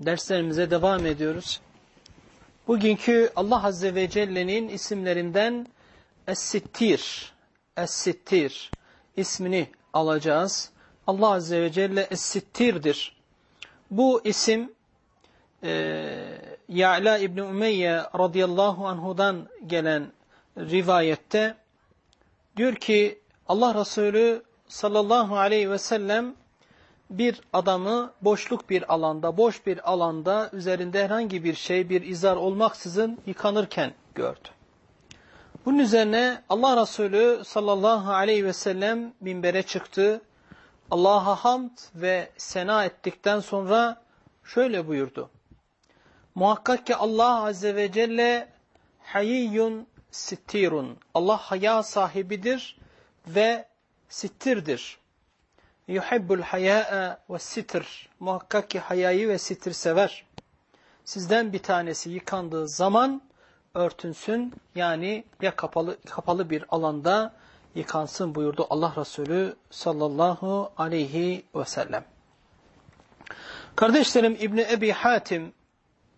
derslerimize devam ediyoruz. Bugünkü Allah Azze ve Celle'nin isimlerinden Es-Sittir, Es-Sittir ismini alacağız. Allah Azze ve Celle Es-Sittir'dir. Bu isim e, Ya'la İbni Ümeyye radıyallahu anhudan gelen rivayette diyor ki Allah Resulü sallallahu aleyhi ve sellem bir adamı boşluk bir alanda, boş bir alanda üzerinde herhangi bir şey, bir izar olmaksızın yıkanırken gördü. Bunun üzerine Allah Resulü sallallahu aleyhi ve sellem minbere çıktı. Allah'a hamd ve sena ettikten sonra şöyle buyurdu. Muhakkak ki Allah Azze ve Celle hayiyyun sittirun. Allah haya sahibidir ve sittirdir. Yuhibbul haya'a ve sitir. Muhakkak ki hayayı ve sitir sever. Sizden bir tanesi yıkandığı zaman örtünsün. Yani ya kapalı, kapalı bir alanda yıkansın buyurdu Allah Resulü sallallahu aleyhi ve sellem. Kardeşlerim İbni Ebi Hatim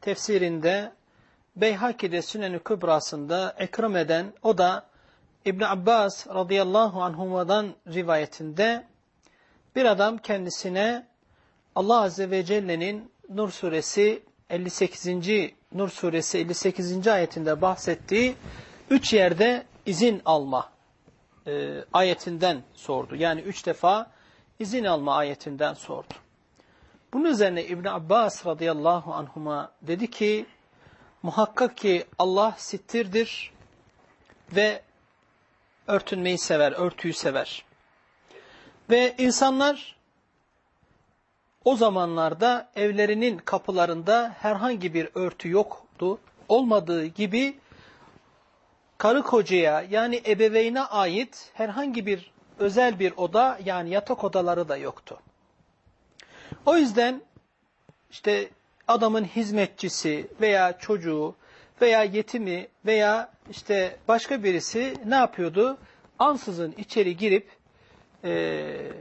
tefsirinde Beyhaki'de Sünen-i Kübrası'nda ekram eden o da İbn Abbas radıyallahu anhuma'dan rivayetinde bir adam kendisine Allah Azze ve Celle'nin Nur suresi 58. Nur suresi 58. ayetinde bahsettiği üç yerde izin alma e, ayetinden sordu. Yani üç defa izin alma ayetinden sordu. Bunun üzerine İbn Abbas radıyallahu anhuma dedi ki muhakkak ki Allah sittirdir ve örtünmeyi sever, örtüyü sever. Ve insanlar o zamanlarda evlerinin kapılarında herhangi bir örtü yoktu. Olmadığı gibi karı kocaya yani ebeveyne ait herhangi bir özel bir oda yani yatak odaları da yoktu. O yüzden işte adamın hizmetçisi veya çocuğu veya yetimi veya işte başka birisi ne yapıyordu? Ansızın içeri girip e,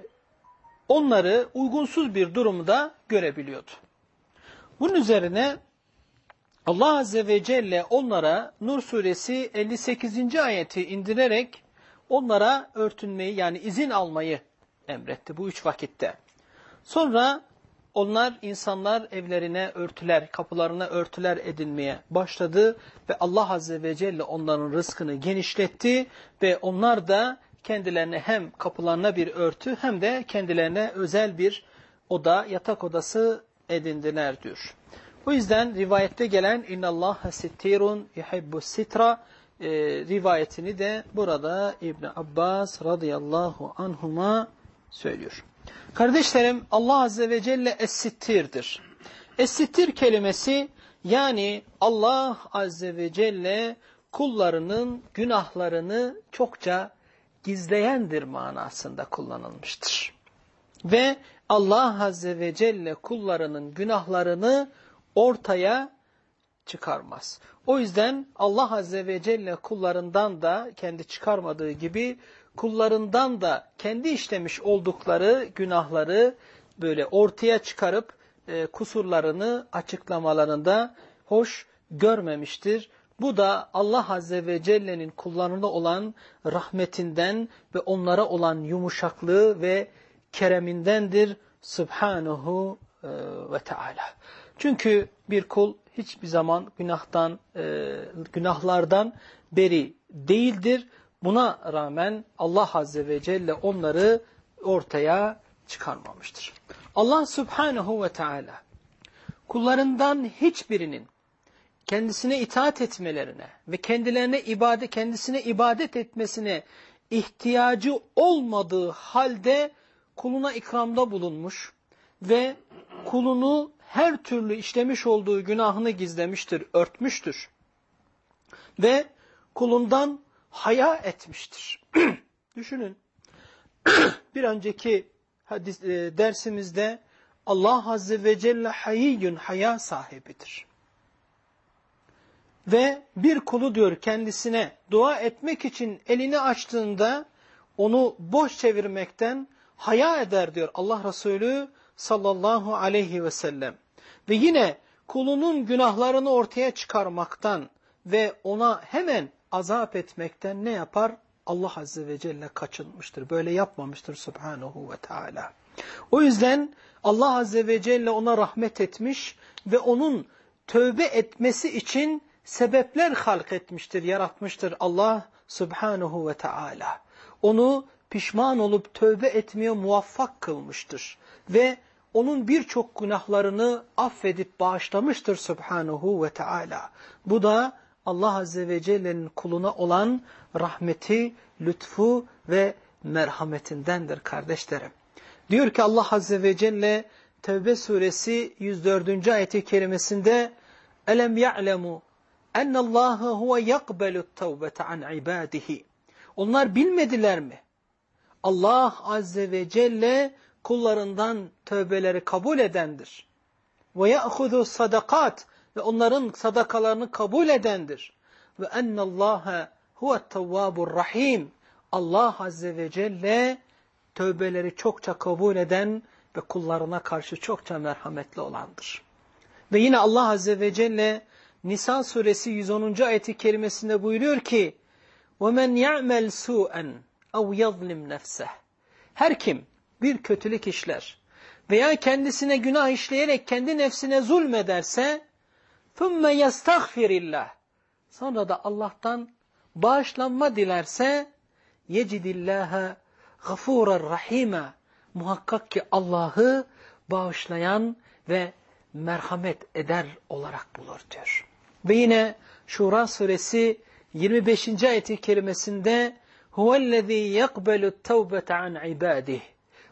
onları uygunsuz bir durumda görebiliyordu. Bunun üzerine Allah Azze ve Celle onlara Nur suresi 58. ayeti indirerek onlara örtünmeyi yani izin almayı emretti bu üç vakitte. Sonra onlar insanlar evlerine örtüler, kapılarına örtüler edinmeye başladı ve Allah Azze ve Celle onların rızkını genişletti ve onlar da kendilerine hem kapılarına bir örtü hem de kendilerine özel bir oda, yatak odası edindiler diyor. O yüzden rivayette gelen innallaha sittirun yuhibbus sitra e, rivayetini de burada İbn Abbas radıyallahu anhuma söylüyor. Kardeşlerim Allah Azze ve Celle Es-Sittir'dir. Es-Sittir kelimesi yani Allah Azze ve Celle kullarının günahlarını çokça gizleyendir manasında kullanılmıştır. Ve Allah Azze ve Celle kullarının günahlarını ortaya çıkarmaz. O yüzden Allah Azze ve Celle kullarından da kendi çıkarmadığı gibi kullarından da kendi işlemiş oldukları günahları böyle ortaya çıkarıp e, kusurlarını açıklamalarında hoş görmemiştir. Bu da Allah Azze ve Celle'nin kullarına olan rahmetinden ve onlara olan yumuşaklığı ve keremindendir. Subhanahu e, ve Teala. Çünkü bir kul hiçbir zaman günahtan, e, günahlardan beri değildir. Buna rağmen Allah Azze ve Celle onları ortaya çıkarmamıştır. Allah Subhanahu ve Teala kullarından hiçbirinin kendisine itaat etmelerine ve kendilerine ibadet kendisine ibadet etmesine ihtiyacı olmadığı halde kuluna ikramda bulunmuş ve kulunu her türlü işlemiş olduğu günahını gizlemiştir, örtmüştür. Ve kulundan haya etmiştir. Düşünün, bir önceki hadis, e, dersimizde Allah Azze ve Celle hayiyyün haya sahibidir. Ve bir kulu diyor kendisine dua etmek için elini açtığında onu boş çevirmekten haya eder diyor Allah Resulü sallallahu aleyhi ve sellem. Ve yine kulunun günahlarını ortaya çıkarmaktan ve ona hemen azap etmekten ne yapar? Allah Azze ve Celle kaçınmıştır. Böyle yapmamıştır Subhanahu ve Teala. O yüzden Allah Azze ve Celle ona rahmet etmiş ve onun tövbe etmesi için sebepler halk etmiştir, yaratmıştır Allah Subhanahu ve Teala. Onu pişman olup tövbe etmeye muvaffak kılmıştır. Ve onun birçok günahlarını affedip bağışlamıştır Subhanahu ve Teala. Bu da Allah Azze ve Celle'nin kuluna olan rahmeti, lütfu ve merhametindendir kardeşlerim. Diyor ki Allah Azze ve Celle Tevbe suresi 104. ayeti kerimesinde Elem ya'lemu ennallâhe huve yakbelut tevbete an ibadihi. Onlar bilmediler mi? Allah Azze ve Celle kullarından tövbeleri kabul edendir. Ve ya'hudu sadakat ve onların sadakalarını kabul edendir. Ve ennallâhe huvet tevvâbur rahim. Allah Azze ve Celle tövbeleri çokça kabul eden ve kullarına karşı çokça merhametli olandır. Ve yine Allah Azze ve Celle Nisa suresi 110. ayeti kerimesinde buyuruyor ki وَمَنْ يَعْمَلْ سُوءًا اَوْ يَظْلِمْ نَفْسَهِ Her kim bir kötülük işler veya kendisine günah işleyerek kendi nefsine zulmederse ثُمَّ يَسْتَغْفِرِ اللّٰهِ Sonra da Allah'tan bağışlanma dilerse يَجِدِ اللّٰهَ غَفُورًا رَحِيمًا Muhakkak ki Allah'ı bağışlayan ve merhamet eder olarak bulur diyor. Ve yine Şura suresi 25. ayeti kerimesinde huvellezî yekbelu tevbete an ibadih.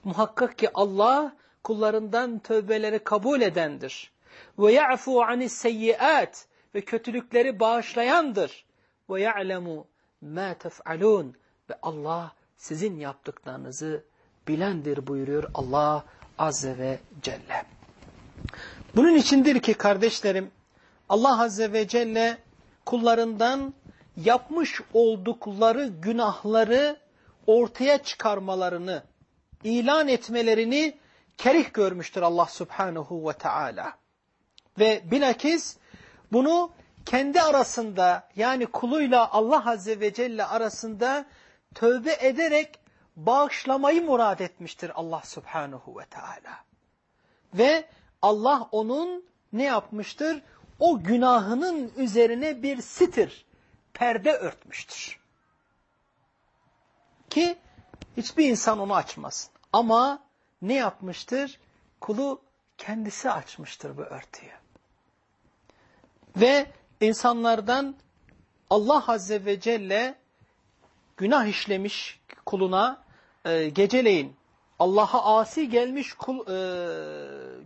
Muhakkak ki Allah kullarından tövbeleri kabul edendir. Ve ya'fu anis seyyiat ve kötülükleri bağışlayandır. Ve ya'lemu ma tef'alun ve Allah sizin yaptıklarınızı bilendir buyuruyor Allah Azze ve Celle. Bunun içindir ki kardeşlerim Allah Azze ve Celle kullarından yapmış oldukları günahları ortaya çıkarmalarını, ilan etmelerini kerih görmüştür Allah Subhanahu ve Teala. Ve bilakis bunu kendi arasında yani kuluyla Allah Azze ve Celle arasında tövbe ederek bağışlamayı murad etmiştir Allah Subhanahu ve Teala. Ve Allah onun ne yapmıştır? O günahının üzerine bir sitir, perde örtmüştür. Ki hiçbir insan onu açmasın. Ama ne yapmıştır? Kulu kendisi açmıştır bu örtüyü. Ve insanlardan Allah Azze ve Celle günah işlemiş kuluna e, geceleyin Allah'a asi gelmiş kul e,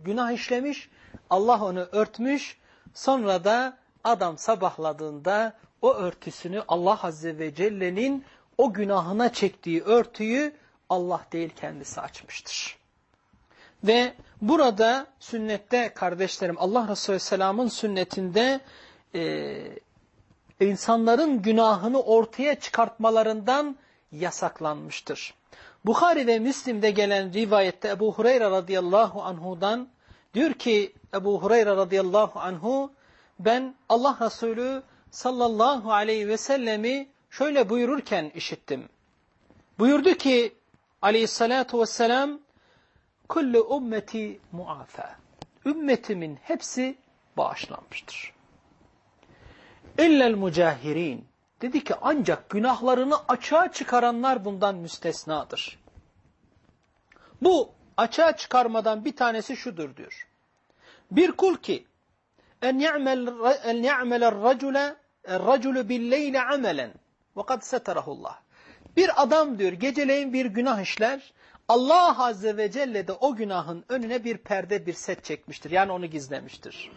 günah işlemiş Allah onu örtmüş sonra da adam sabahladığında o örtüsünü Allah Azze ve Celle'nin o günahına çektiği örtüyü Allah değil kendisi açmıştır. Ve burada sünnette kardeşlerim Allah Resulü Selam'ın sünnetinde e, insanların günahını ortaya çıkartmalarından yasaklanmıştır. Bukhari ve Müslim'de gelen rivayette Ebu Hureyre radıyallahu anhudan diyor ki Ebu Hureyre radıyallahu anhu ben Allah Resulü sallallahu aleyhi ve sellemi şöyle buyururken işittim. Buyurdu ki aleyhissalatu vesselam kullu ümmeti muafa. Ümmetimin hepsi bağışlanmıştır. İllel mucahirin. Dedi ki ancak günahlarını açığa çıkaranlar bundan müstesnadır. Bu açığa çıkarmadan bir tanesi şudur diyor. Bir kul ki en ya'mel en ya'mel racule raculu bil amelen ve kad seterahullah. Bir adam diyor geceleyin bir günah işler. Allah Azze ve Celle de o günahın önüne bir perde bir set çekmiştir. Yani onu gizlemiştir.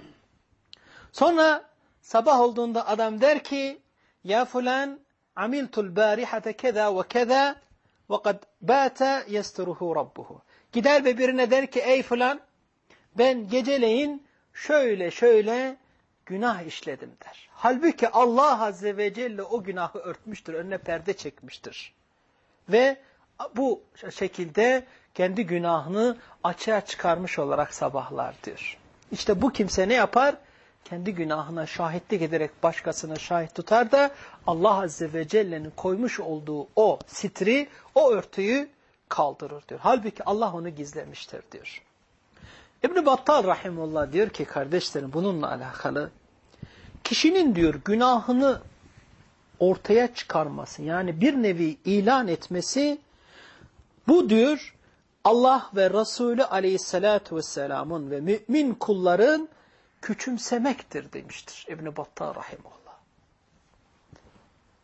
Sonra sabah olduğunda adam der ki ya fulan amiltul barihate keza ve keza ve kad bata yesturuhu rabbuhu. Gider ve birine der ki ey fulan ben geceleyin şöyle şöyle günah işledim der. Halbuki Allah Azze ve Celle o günahı örtmüştür, önüne perde çekmiştir. Ve bu şekilde kendi günahını açığa çıkarmış olarak sabahlar diyor. İşte bu kimse ne yapar? Kendi günahına şahitlik ederek başkasına şahit tutar da Allah Azze ve Celle'nin koymuş olduğu o sitri, o örtüyü kaldırır diyor. Halbuki Allah onu gizlemiştir diyor. İbn-i Battal Rahimullah diyor ki kardeşlerim bununla alakalı kişinin diyor günahını ortaya çıkarması yani bir nevi ilan etmesi bu diyor Allah ve Resulü aleyhissalatu vesselamın ve mümin kulların küçümsemektir demiştir İbn-i Battal Rahimullah.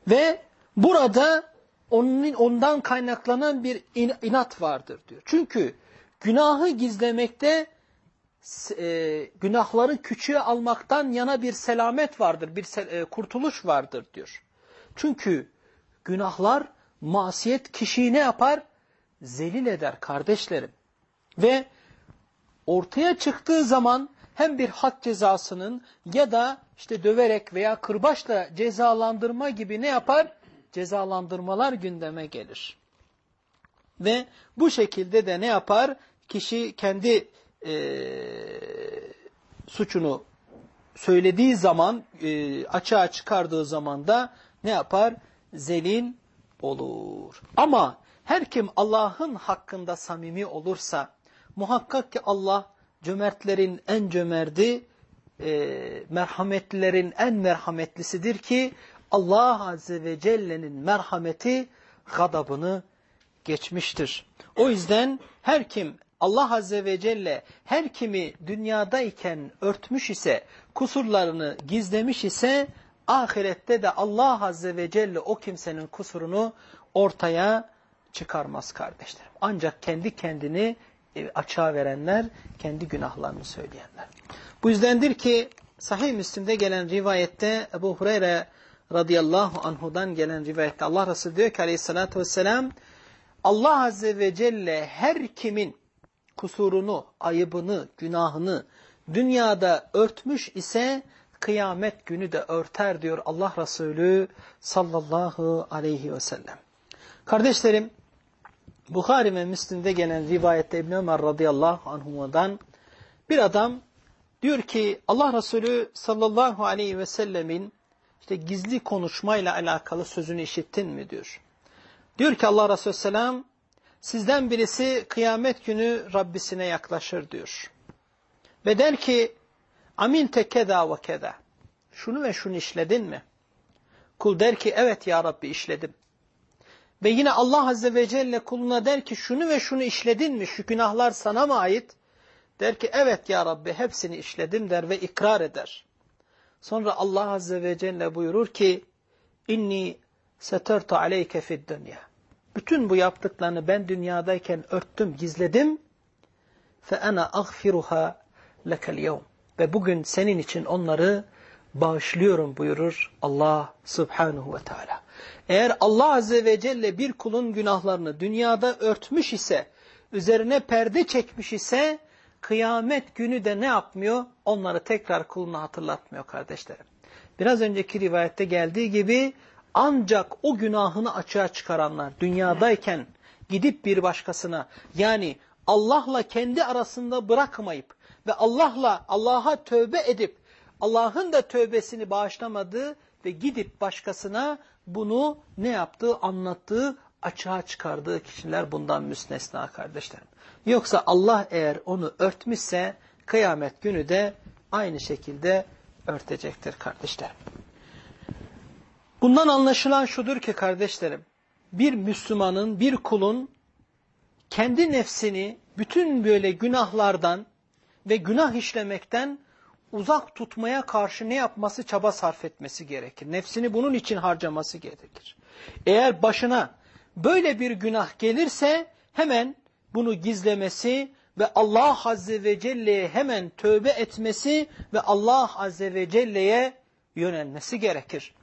Ve burada onun, ondan kaynaklanan bir inat vardır diyor. Çünkü günahı gizlemekte e, günahları küçüğe almaktan yana bir selamet vardır, bir sel, e, kurtuluş vardır diyor. Çünkü günahlar, masiyet kişiyi ne yapar? Zelil eder kardeşlerim. Ve ortaya çıktığı zaman hem bir had cezasının ya da işte döverek veya kırbaçla cezalandırma gibi ne yapar? Cezalandırmalar gündeme gelir. Ve bu şekilde de ne yapar? Kişi kendi e, suçunu söylediği zaman, e, açığa çıkardığı zaman da ne yapar? Zelil olur. Ama her kim Allah'ın hakkında samimi olursa, muhakkak ki Allah cömertlerin en cömerdi, e, merhametlilerin en merhametlisidir ki, Allah Azze ve Celle'nin merhameti gadabını geçmiştir. O yüzden her kim Allah Azze ve Celle her kimi dünyadayken örtmüş ise, kusurlarını gizlemiş ise, ahirette de Allah Azze ve Celle o kimsenin kusurunu ortaya çıkarmaz kardeşlerim. Ancak kendi kendini e, açığa verenler, kendi günahlarını söyleyenler. Bu yüzdendir ki Sahih Müslim'de gelen rivayette Ebu Hureyre radıyallahu anhudan gelen rivayette Allah Resulü diyor ki aleyhissalatü vesselam Allah Azze ve Celle her kimin kusurunu, ayıbını, günahını dünyada örtmüş ise kıyamet günü de örter diyor Allah Resulü sallallahu aleyhi ve sellem. Kardeşlerim, Bukhari ve Müslim'de gelen rivayette İbn Ömer radıyallahu anhuma'dan bir adam diyor ki Allah Resulü sallallahu aleyhi ve sellemin işte gizli konuşmayla alakalı sözünü işittin mi diyor. Diyor ki Allah Resulü selam sizden birisi kıyamet günü Rabbisine yaklaşır diyor. Ve der ki amin tekeda ve keda. Şunu ve şunu işledin mi? Kul der ki evet ya Rabbi işledim. Ve yine Allah Azze ve Celle kuluna der ki şunu ve şunu işledin mi? Şu günahlar sana mı ait? Der ki evet ya Rabbi hepsini işledim der ve ikrar eder. Sonra Allah Azze ve Celle buyurur ki inni setertu aleyke fid dünya. Bütün bu yaptıklarını ben dünyadayken örttüm, gizledim. Fe ana aghfiruha lekel yevm. Ve bugün senin için onları bağışlıyorum buyurur Allah Subhanahu ve Teala. Eğer Allah Azze ve Celle bir kulun günahlarını dünyada örtmüş ise, üzerine perde çekmiş ise, kıyamet günü de ne yapmıyor? Onları tekrar kuluna hatırlatmıyor kardeşlerim. Biraz önceki rivayette geldiği gibi ancak o günahını açığa çıkaranlar dünyadayken gidip bir başkasına yani Allah'la kendi arasında bırakmayıp ve Allah'la Allah'a tövbe edip Allah'ın da tövbesini bağışlamadığı ve gidip başkasına bunu ne yaptığı, anlattığı, açığa çıkardığı kişiler bundan müstesna kardeşlerim. Yoksa Allah eğer onu örtmüşse kıyamet günü de aynı şekilde örtecektir kardeşlerim. Bundan anlaşılan şudur ki kardeşlerim, bir Müslümanın, bir kulun kendi nefsini bütün böyle günahlardan ve günah işlemekten uzak tutmaya karşı ne yapması çaba sarf etmesi gerekir. Nefsini bunun için harcaması gerekir. Eğer başına böyle bir günah gelirse hemen bunu gizlemesi ve Allah Azze ve Celle'ye hemen tövbe etmesi ve Allah Azze ve Celle'ye yönelmesi gerekir.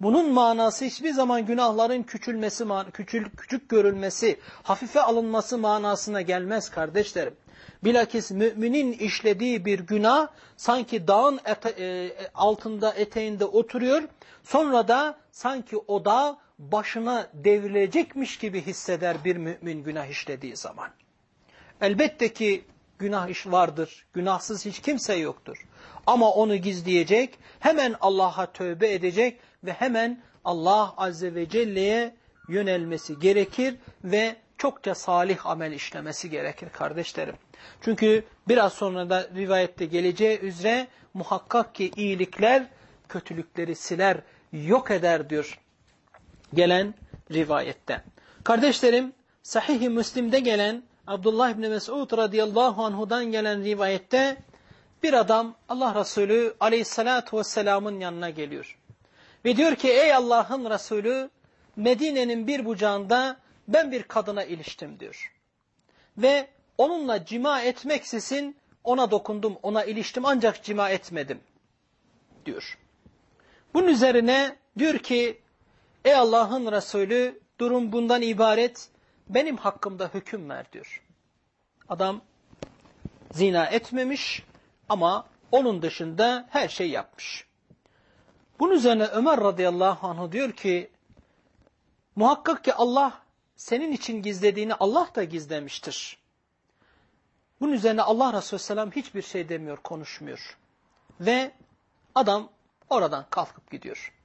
Bunun manası hiçbir zaman günahların küçülmesi, küçül, küçük görülmesi, hafife alınması manasına gelmez kardeşlerim. Bilakis müminin işlediği bir günah sanki dağın ete, e, altında eteğinde oturuyor. Sonra da sanki o dağ başına devrilecekmiş gibi hisseder bir mümin günah işlediği zaman. Elbette ki günah iş vardır. Günahsız hiç kimse yoktur. Ama onu gizleyecek, hemen Allah'a tövbe edecek ve hemen Allah Azze ve Celle'ye yönelmesi gerekir ve çokça salih amel işlemesi gerekir kardeşlerim. Çünkü biraz sonra da rivayette geleceği üzere muhakkak ki iyilikler kötülükleri siler, yok eder diyor gelen rivayette. Kardeşlerim Sahih-i Müslim'de gelen Abdullah İbni Mesud radıyallahu anhudan gelen rivayette bir adam Allah Resulü aleyhissalatu vesselamın yanına geliyor. Ve diyor ki ey Allah'ın Resulü Medine'nin bir bucağında ben bir kadına iliştim diyor. Ve onunla cima etmeksizin ona dokundum, ona iliştim ancak cima etmedim diyor. Bunun üzerine diyor ki ey Allah'ın Resulü durum bundan ibaret benim hakkımda hüküm ver diyor. Adam zina etmemiş ama onun dışında her şey yapmış. Bunun üzerine Ömer radıyallahu anh diyor ki muhakkak ki Allah senin için gizlediğini Allah da gizlemiştir. Bunun üzerine Allah Resulü Selam hiçbir şey demiyor, konuşmuyor. Ve adam oradan kalkıp gidiyor.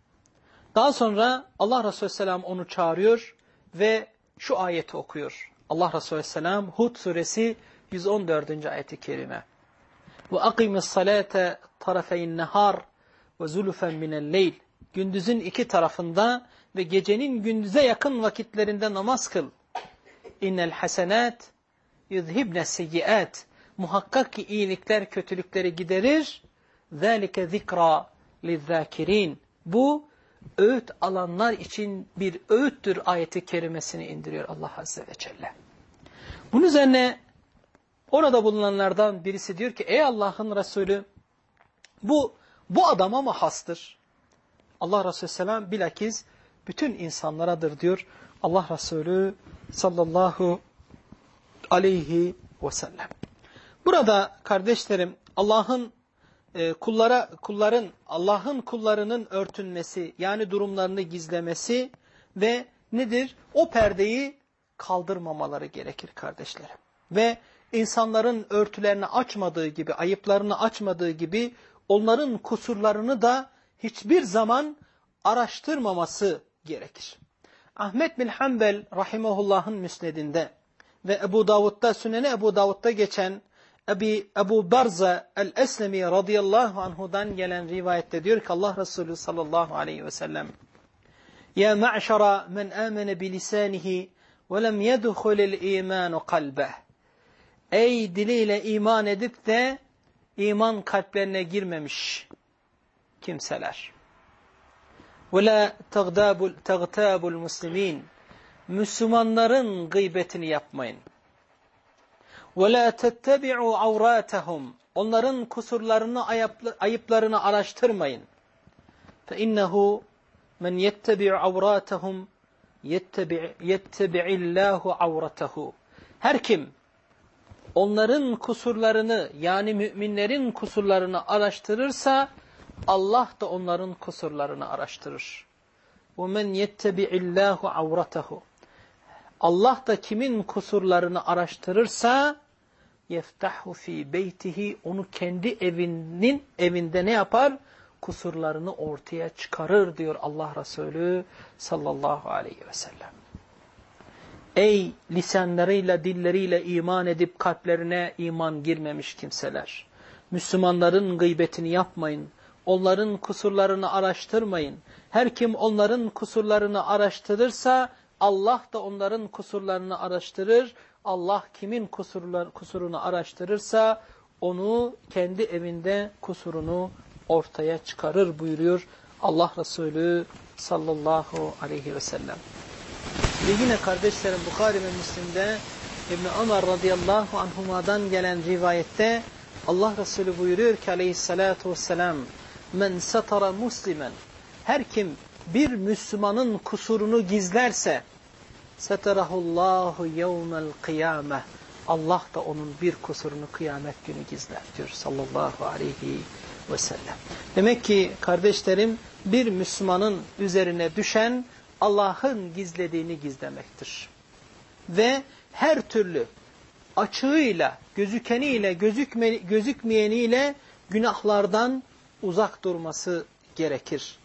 Daha sonra Allah Resulü Selam onu çağırıyor ve şu ayeti okuyor. Allah Resulü Selam Hud suresi 114. ayeti kerime. Ve akimis salate tarafeyn nehar ve zulufen. Gündüzün iki tarafında ve gecenin gündüze yakın vakitlerinde namaz kıl. İnnel hasenat yuzhibne seyyiat. Muhakkak ki iyilikler kötülükleri giderir. Zalike zikra lizzâkirin. Bu öğüt alanlar için bir öğüttür ayeti kerimesini indiriyor Allah Azze ve Celle. Bunun üzerine orada bulunanlardan birisi diyor ki ey Allah'ın Resulü bu bu adama mı hastır? Allah Resulü Selam bilakis bütün insanlaradır diyor Allah Resulü sallallahu aleyhi ve sellem. Burada kardeşlerim Allah'ın e, kullara kulların Allah'ın kullarının örtünmesi yani durumlarını gizlemesi ve nedir? O perdeyi kaldırmamaları gerekir kardeşlerim. Ve insanların örtülerini açmadığı gibi, ayıplarını açmadığı gibi onların kusurlarını da hiçbir zaman araştırmaması gerekir. Ahmet bin Hanbel rahimahullah'ın müsnedinde ve Ebu Davud'da, Süneni Ebu Davud'da geçen Ebi, Ebu Barza el-Eslemi radıyallahu anhudan gelen rivayette diyor ki Allah Resulü sallallahu aleyhi ve sellem Ya ma'şara men amene bilisanihi ve lem yedhulil imanu kalbeh Ey diliyle iman edip de iman kalplerine girmemiş kimseler. Ve la tagtabul muslimin Müslümanların gıybetini yapmayın. وَلَا تَتَّبِعُوا عَوْرَاتَهُمْ Onların kusurlarını, ayıplarını araştırmayın. فَاِنَّهُ مَنْ يَتَّبِعُ عَوْرَاتَهُمْ يَتَّبِعِ اللّٰهُ عَوْرَتَهُ Her kim onların kusurlarını yani müminlerin kusurlarını araştırırsa Allah da onların kusurlarını araştırır. وَمَنْ يَتَّبِعِ اللّٰهُ عَوْرَتَهُ Allah da kimin kusurlarını araştırırsa yeftahu fi beytihi onu kendi evinin evinde ne yapar? Kusurlarını ortaya çıkarır diyor Allah Resulü sallallahu aleyhi ve sellem. Ey lisanlarıyla dilleriyle iman edip kalplerine iman girmemiş kimseler. Müslümanların gıybetini yapmayın. Onların kusurlarını araştırmayın. Her kim onların kusurlarını araştırırsa Allah da onların kusurlarını araştırır. Allah kimin kusurlar, kusurunu araştırırsa onu kendi evinde kusurunu ortaya çıkarır buyuruyor Allah Resulü sallallahu aleyhi ve sellem. Ve yine kardeşlerim Bukhari ve Müslim'de İbn Ömer radıyallahu anhuma'dan gelen rivayette Allah Resulü buyuruyor ki aleyhissalatu vesselam men satara muslimen her kim bir Müslümanın kusurunu gizlerse seterahullahu yevmel kıyame Allah da onun bir kusurunu kıyamet günü gizler diyor sallallahu aleyhi ve sellem. Demek ki kardeşlerim bir Müslümanın üzerine düşen Allah'ın gizlediğini gizlemektir. Ve her türlü açığıyla, gözükeniyle, gözükme, gözükmeyeniyle günahlardan uzak durması gerekir.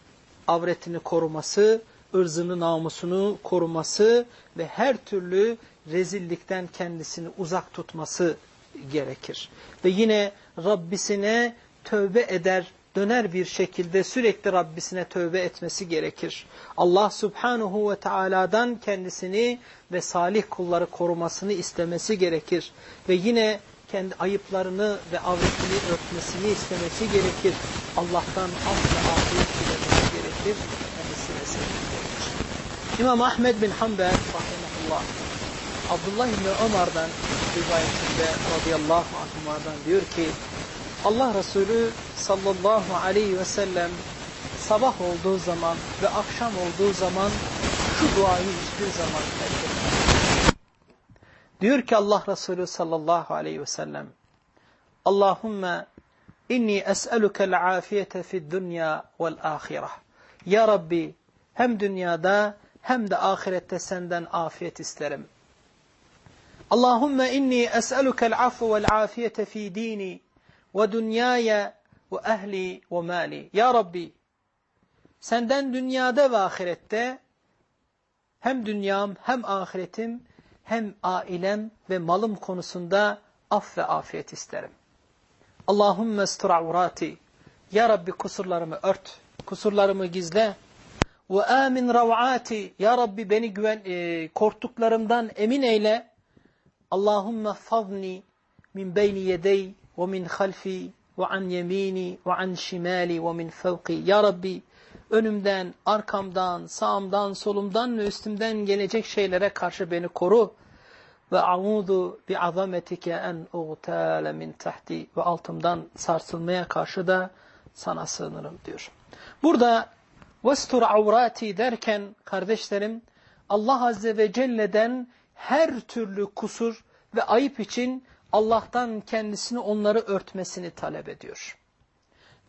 Avretini koruması, ırzını, namusunu koruması ve her türlü rezillikten kendisini uzak tutması gerekir. Ve yine Rabbisine tövbe eder, döner bir şekilde sürekli Rabbisine tövbe etmesi gerekir. Allah Subhanahu ve Taala'dan kendisini ve salih kulları korumasını istemesi gerekir. Ve yine kendi ayıplarını ve avretini örtmesini istemesi gerekir. Allah'tan af ve afiyet dilemesi gerekir. İmam Ahmed bin Hanbel rahimahullah Abdullah İbni Ömer'den rivayetinde radıyallahu anhuma'dan diyor ki Allah Resulü sallallahu aleyhi ve sellem sabah olduğu zaman ve akşam olduğu zaman şu duayı hiçbir zaman terk Diyor ki Allah Resulü sallallahu aleyhi ve sellem Allahümme inni es'elukel afiyete fid dünya vel ahireh. Ya Rabbi hem dünyada hem de ahirette senden afiyet isterim. Allahümme inni es'elukel afu vel afiyete fi dini ve dünyaya ve ehli ve mali. Ya Rabbi senden dünyada ve ahirette hem dünyam hem ahiretim hem ailem ve malım konusunda af ve afiyet isterim. Allahümme estur avrati. Ya Rabbi kusurlarımı ört, kusurlarımı gizle. Ve amin rav'ati. Ya Rabbi beni güven, e, korktuklarımdan emin eyle. Allahümme fazni min beyni yedey ve min halfi ve an yemini ve an şimali ve min fevki. Ya Rabbi önümden, arkamdan, sağımdan, solumdan ve üstümden gelecek şeylere karşı beni koru. Ve a'udu bi azametike en uğtale min tahti ve altımdan sarsılmaya karşı da sana sığınırım diyor. Burada vestur avrati derken kardeşlerim Allah Azze ve Celle'den her türlü kusur ve ayıp için Allah'tan kendisini onları örtmesini talep ediyor.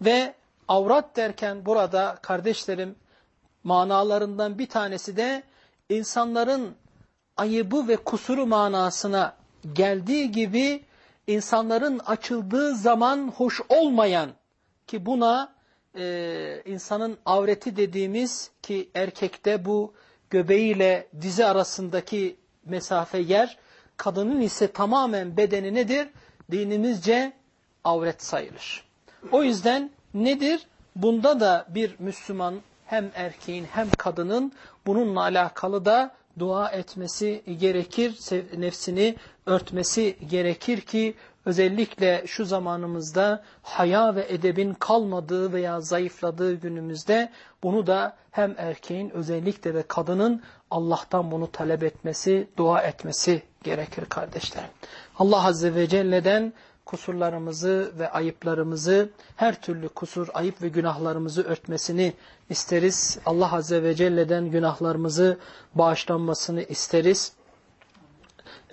Ve avrat derken burada kardeşlerim manalarından bir tanesi de insanların ayıbı ve kusuru manasına geldiği gibi insanların açıldığı zaman hoş olmayan ki buna e, insanın avreti dediğimiz ki erkekte bu göbeğiyle dizi arasındaki mesafe yer, kadının ise tamamen bedeni nedir? Dinimizce avret sayılır. O yüzden nedir? Bunda da bir Müslüman hem erkeğin hem kadının bununla alakalı da dua etmesi gerekir, nefsini örtmesi gerekir ki özellikle şu zamanımızda haya ve edebin kalmadığı veya zayıfladığı günümüzde bunu da hem erkeğin özellikle de kadının Allah'tan bunu talep etmesi, dua etmesi gerekir kardeşlerim. Allah Azze ve Celle'den kusurlarımızı ve ayıplarımızı, her türlü kusur, ayıp ve günahlarımızı örtmesini isteriz. Allah Azze ve Celle'den günahlarımızı bağışlanmasını isteriz.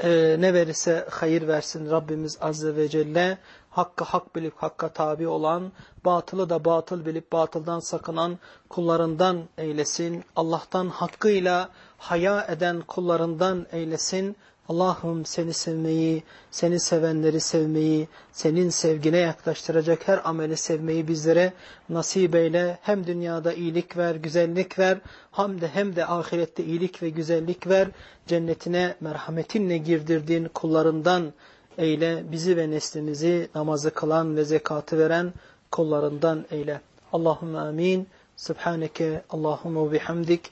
Ee, ne verirse hayır versin Rabbimiz Azze ve Celle. Hakkı hak bilip hakka tabi olan, batılı da batıl bilip batıldan sakınan kullarından eylesin. Allah'tan hakkıyla haya eden kullarından eylesin. Allah'ım seni sevmeyi, seni sevenleri sevmeyi, senin sevgine yaklaştıracak her ameli sevmeyi bizlere nasip eyle. Hem dünyada iyilik ver, güzellik ver, hem de hem de ahirette iyilik ve güzellik ver. Cennetine merhametinle girdirdiğin kullarından eyle. Bizi ve neslimizi namazı kılan ve zekatı veren kullarından eyle. Allahümme amin. Subhaneke Allahümme bihamdik.